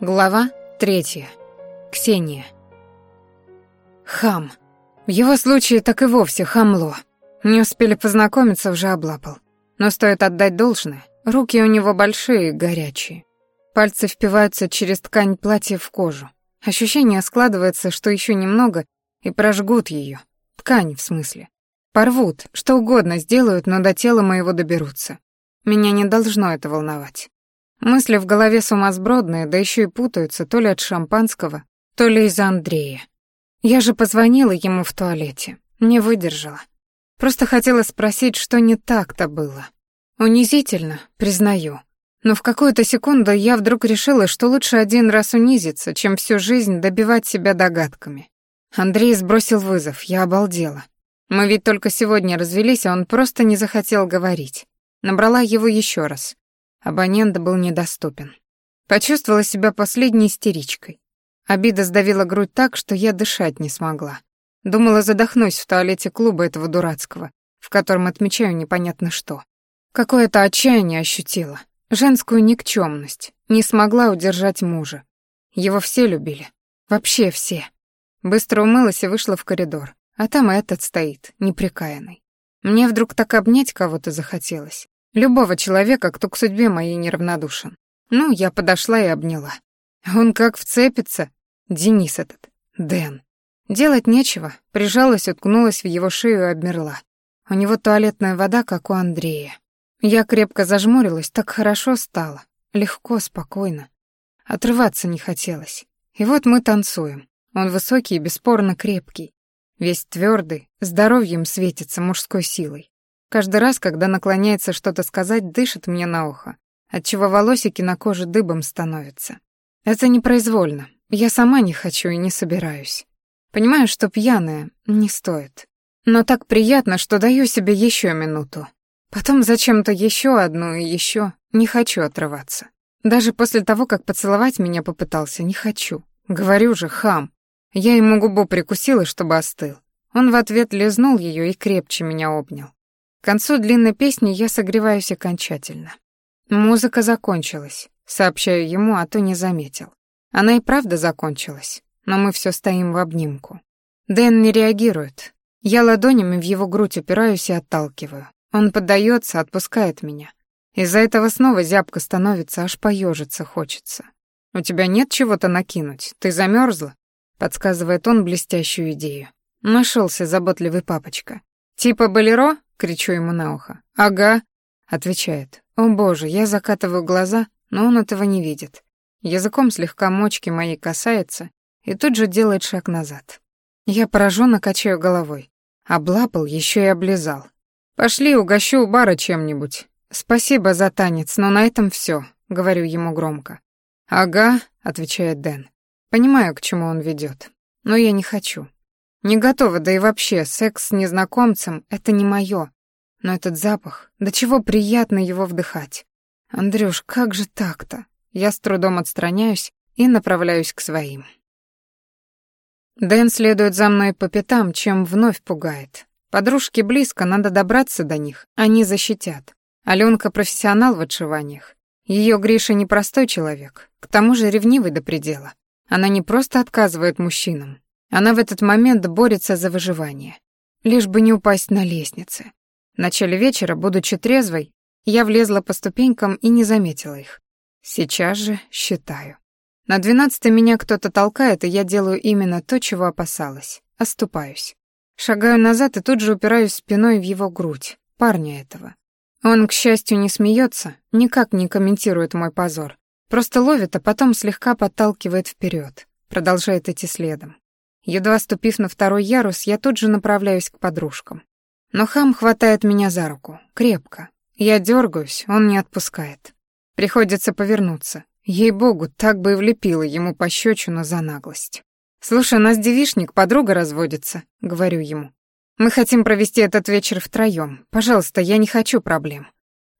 Глава третья. Ксения. Хам. В его случае так и вовсе хамло. Не успели познакомиться, уже облапал. Но стоит отдать должное, руки у него большие горячие. Пальцы впиваются через ткань платья в кожу. Ощущение складывается, что еще немного, и прожгут ее. Ткань, в смысле. Порвут, что угодно сделают, но до тела моего доберутся. Меня не должно это волновать. Мысли в голове сумасбродные, да еще и путаются то ли от шампанского, то ли из-за Андрея. Я же позвонила ему в туалете, не выдержала. Просто хотела спросить, что не так-то было. Унизительно, признаю. Но в какую-то секунду я вдруг решила, что лучше один раз унизиться, чем всю жизнь добивать себя догадками. Андрей сбросил вызов, я обалдела. Мы ведь только сегодня развелись, а он просто не захотел говорить. Набрала его еще раз. Абонент был недоступен. Почувствовала себя последней истеричкой. Обида сдавила грудь так, что я дышать не смогла. Думала, задохнусь в туалете клуба этого дурацкого, в котором отмечаю непонятно что. Какое-то отчаяние ощутила, женскую никчемность, не смогла удержать мужа. Его все любили, вообще все. Быстро умылась и вышла в коридор, а там этот стоит, неприкаянный. Мне вдруг так обнять кого-то захотелось. Любого человека, кто к судьбе моей неравнодушен. Ну, я подошла и обняла. Он как вцепится. Денис этот. Дэн. Делать нечего. Прижалась, уткнулась в его шею и обмерла. У него туалетная вода, как у Андрея. Я крепко зажмурилась, так хорошо стало. Легко, спокойно. Отрываться не хотелось. И вот мы танцуем. Он высокий и бесспорно крепкий. Весь твердый, здоровьем светится мужской силой. Каждый раз, когда наклоняется что-то сказать, дышит мне на ухо, отчего волосики на коже дыбом становятся. Это непроизвольно. Я сама не хочу и не собираюсь. Понимаю, что пьяная не стоит. Но так приятно, что даю себе еще минуту. Потом зачем-то еще одну и еще. Не хочу отрываться. Даже после того, как поцеловать меня попытался, не хочу. Говорю же, хам. Я ему губу прикусила, чтобы остыл. Он в ответ лизнул ее и крепче меня обнял. К концу длинной песни я согреваюсь окончательно. Музыка закончилась, сообщаю ему, а то не заметил. Она и правда закончилась, но мы все стоим в обнимку. Дэн не реагирует. Я ладонями в его грудь упираюсь и отталкиваю. Он поддается, отпускает меня. Из-за этого снова зябко становится, аж поежиться хочется. «У тебя нет чего-то накинуть? Ты замерзла? подсказывает он блестящую идею. Нашелся заботливый папочка. «Типа болеро?» Кричу ему на ухо. «Ага», — отвечает. «О боже, я закатываю глаза, но он этого не видит. Языком слегка мочки моей касается и тут же делает шаг назад. Я пораженно качаю головой. Облапал, еще и облизал. «Пошли, угощу у бара чем-нибудь. Спасибо за танец, но на этом все, говорю ему громко. «Ага», — отвечает Дэн. Понимаю, к чему он ведет, но я не хочу. Не готова, да и вообще, секс с незнакомцем — это не мое. Но этот запах, до чего приятно его вдыхать. Андрюш, как же так-то? Я с трудом отстраняюсь и направляюсь к своим. Дэн следует за мной по пятам, чем вновь пугает. Подружки близко, надо добраться до них, они защитят. Алёнка профессионал в отшиваниях. Её Гриша непростой человек, к тому же ревнивый до предела. Она не просто отказывает мужчинам, она в этот момент борется за выживание. Лишь бы не упасть на лестнице. В начале вечера, будучи трезвой, я влезла по ступенькам и не заметила их. Сейчас же считаю. На двенадцатой меня кто-то толкает, и я делаю именно то, чего опасалась. Оступаюсь. Шагаю назад и тут же упираюсь спиной в его грудь, парня этого. Он, к счастью, не смеется, никак не комментирует мой позор. Просто ловит, а потом слегка подталкивает вперед, продолжает идти следом. Едва ступив на второй ярус, я тут же направляюсь к подружкам. Но хам хватает меня за руку, крепко. Я дергаюсь, он не отпускает. Приходится повернуться. Ей-богу, так бы и влепила ему пощечину за наглость. «Слушай, у нас девишник, подруга разводится», — говорю ему. «Мы хотим провести этот вечер втроём. Пожалуйста, я не хочу проблем».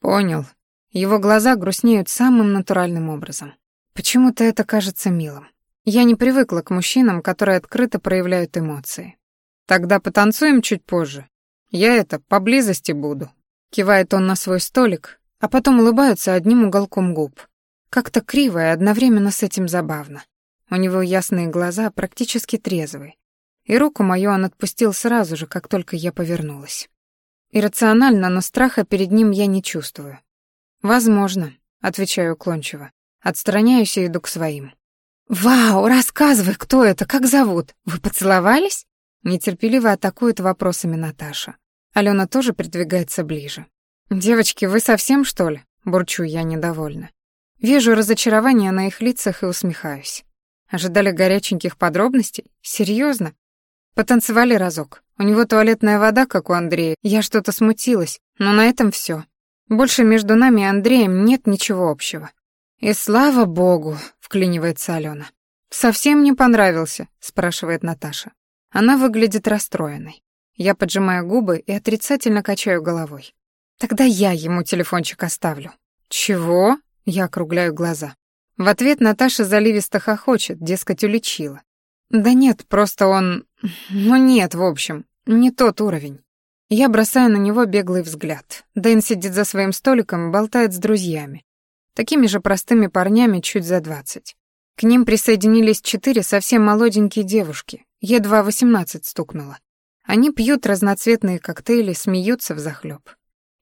«Понял». Его глаза грустнеют самым натуральным образом. Почему-то это кажется милым. Я не привыкла к мужчинам, которые открыто проявляют эмоции. Тогда потанцуем чуть позже. Я это, поблизости буду. Кивает он на свой столик, а потом улыбается одним уголком губ. Как-то криво и одновременно с этим забавно. У него ясные глаза, практически трезвые. И руку мою он отпустил сразу же, как только я повернулась. Иррационально, но страха перед ним я не чувствую. «Возможно», — отвечаю уклончиво. Отстраняюсь и иду к своим. «Вау, рассказывай, кто это, как зовут? Вы поцеловались?» Нетерпеливо атакует вопросами Наташа. Алена тоже придвигается ближе. «Девочки, вы совсем, что ли?» Бурчу я недовольно. Вижу разочарование на их лицах и усмехаюсь. Ожидали горяченьких подробностей? Серьезно? Потанцевали разок. У него туалетная вода, как у Андрея. Я что-то смутилась, но на этом все. Больше между нами и Андреем нет ничего общего. И слава богу, вклинивается Алена. Совсем не понравился, спрашивает Наташа. Она выглядит расстроенной. Я поджимаю губы и отрицательно качаю головой. Тогда я ему телефончик оставлю. Чего? Я округляю глаза. В ответ Наташа заливисто хохочет, дескать, уличила. Да нет, просто он... Ну нет, в общем, не тот уровень. Я бросаю на него беглый взгляд. Дэн сидит за своим столиком, болтает с друзьями. Такими же простыми парнями чуть за двадцать. К ним присоединились четыре совсем молоденькие девушки, едва восемнадцать стукнуло. Они пьют разноцветные коктейли, смеются взахлёб.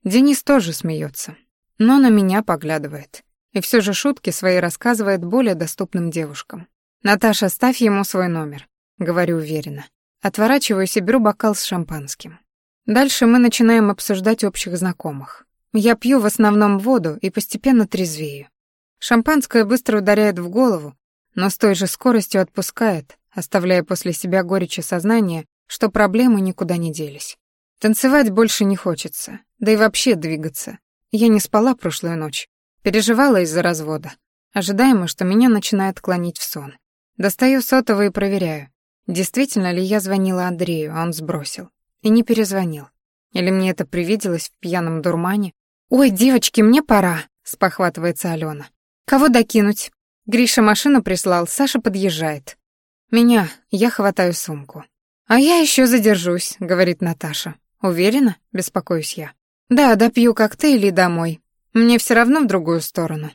Денис тоже смеется, но на меня поглядывает. И все же шутки свои рассказывает более доступным девушкам. «Наташа, ставь ему свой номер», — говорю уверенно. Отворачиваюсь и беру бокал с шампанским. Дальше мы начинаем обсуждать общих знакомых. Я пью в основном воду и постепенно трезвею. Шампанское быстро ударяет в голову, но с той же скоростью отпускает, оставляя после себя горечь и сознание, что проблемы никуда не делись. Танцевать больше не хочется, да и вообще двигаться. Я не спала прошлую ночь, переживала из-за развода. Ожидаемо, что меня начинает клонить в сон. Достаю сотовый и проверяю, действительно ли я звонила Андрею, а он сбросил. И не перезвонил. Или мне это привиделось в пьяном дурмане? «Ой, девочки, мне пора», — спохватывается Алена. «Кого докинуть?» Гриша машину прислал, Саша подъезжает. «Меня, я хватаю сумку». «А я еще задержусь», — говорит Наташа. «Уверена?» — беспокоюсь я. «Да, допью коктейль и домой. Мне все равно в другую сторону».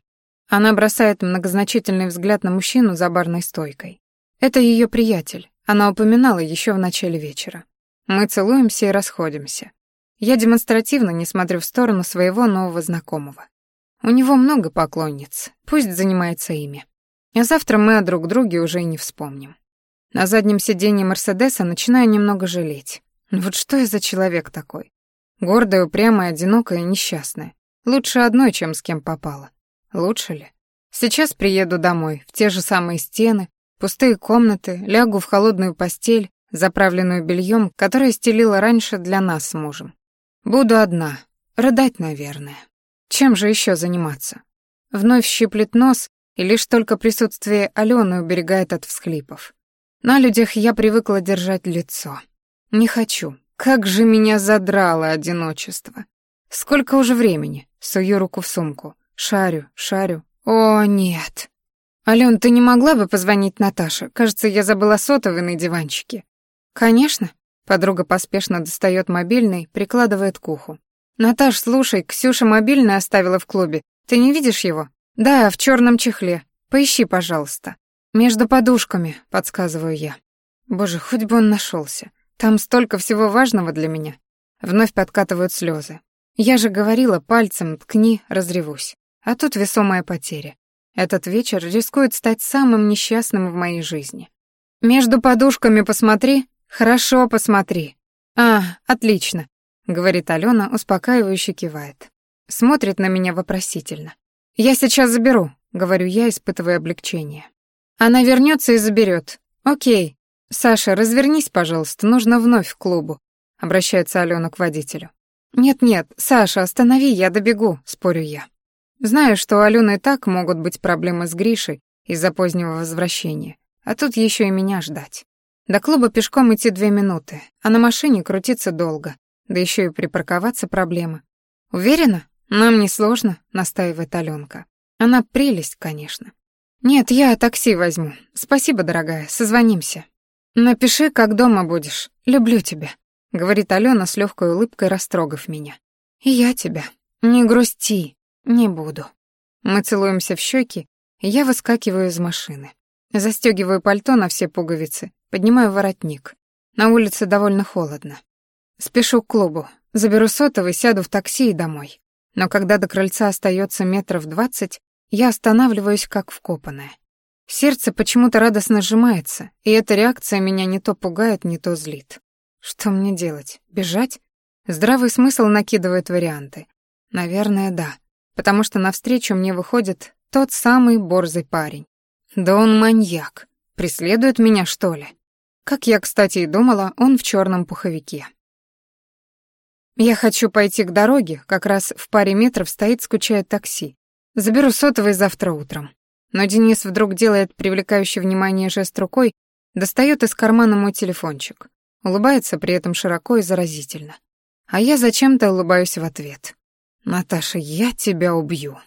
Она бросает многозначительный взгляд на мужчину за барной стойкой. Это ее приятель. Она упоминала еще в начале вечера. Мы целуемся и расходимся. Я демонстративно не смотрю в сторону своего нового знакомого. У него много поклонниц, пусть занимается ими. А завтра мы о друг друге уже и не вспомним. На заднем сиденье Мерседеса начинаю немного жалеть. Вот что я за человек такой? Гордая, упрямая, одинокая, несчастная. Лучше одной, чем с кем попала. Лучше ли? Сейчас приеду домой, в те же самые стены, пустые комнаты, лягу в холодную постель, заправленную бельем, которое стелила раньше для нас с мужем. Буду одна, рыдать, наверное. Чем же еще заниматься? Вновь щиплет нос, и лишь только присутствие Алены уберегает от всхлипов. На людях я привыкла держать лицо. Не хочу. Как же меня задрало одиночество. Сколько уже времени? Сую руку в сумку. Шарю, шарю. О, нет. Ален, ты не могла бы позвонить Наташе? Кажется, я забыла сотовый на диванчике. Конечно. Подруга поспешно достает мобильный, прикладывает к уху. «Наташ, слушай, Ксюша мобильный оставила в клубе. Ты не видишь его?» «Да, в черном чехле. Поищи, пожалуйста». «Между подушками», — подсказываю я. Боже, хоть бы он нашелся. Там столько всего важного для меня. Вновь подкатывают слезы. Я же говорила пальцем, ткни, разревусь. А тут весомая потеря. Этот вечер рискует стать самым несчастным в моей жизни. «Между подушками посмотри», «Хорошо, посмотри». «А, отлично», — говорит Алена, успокаивающе кивает. Смотрит на меня вопросительно. «Я сейчас заберу», — говорю я, испытывая облегчение. Она вернется и заберет. «Окей. Саша, развернись, пожалуйста, нужно вновь в клубу», — обращается Алена к водителю. «Нет-нет, Саша, останови, я добегу», — спорю я. Знаю, что у Алены и так могут быть проблемы с Гришей из-за позднего возвращения, а тут еще и меня ждать. До клуба пешком идти две минуты, а на машине крутиться долго, да еще и припарковаться проблема. Уверена? Нам не сложно, настаивает Аленка. Она прелесть, конечно. Нет, я такси возьму. Спасибо, дорогая, созвонимся. Напиши, как дома будешь. Люблю тебя, говорит Алена с легкой улыбкой, растрогав меня. И я тебя. Не грусти, не буду. Мы целуемся в щеки, и я выскакиваю из машины. Застегиваю пальто на все пуговицы, поднимаю воротник. На улице довольно холодно. Спешу к клубу, заберу сотовый, сяду в такси и домой. Но когда до крыльца остается метров двадцать, я останавливаюсь как вкопанная. Сердце почему-то радостно сжимается, и эта реакция меня не то пугает, не то злит. Что мне делать? Бежать? Здравый смысл накидывает варианты. Наверное, да. Потому что навстречу мне выходит тот самый борзый парень. Да он маньяк. Преследует меня, что ли? Как я, кстати, и думала, он в черном пуховике. Я хочу пойти к дороге, как раз в паре метров стоит скучает такси. Заберу сотовый завтра утром. Но Денис вдруг делает привлекающий внимание жест рукой, достает из кармана мой телефончик. Улыбается при этом широко и заразительно. А я зачем-то улыбаюсь в ответ. «Наташа, я тебя убью».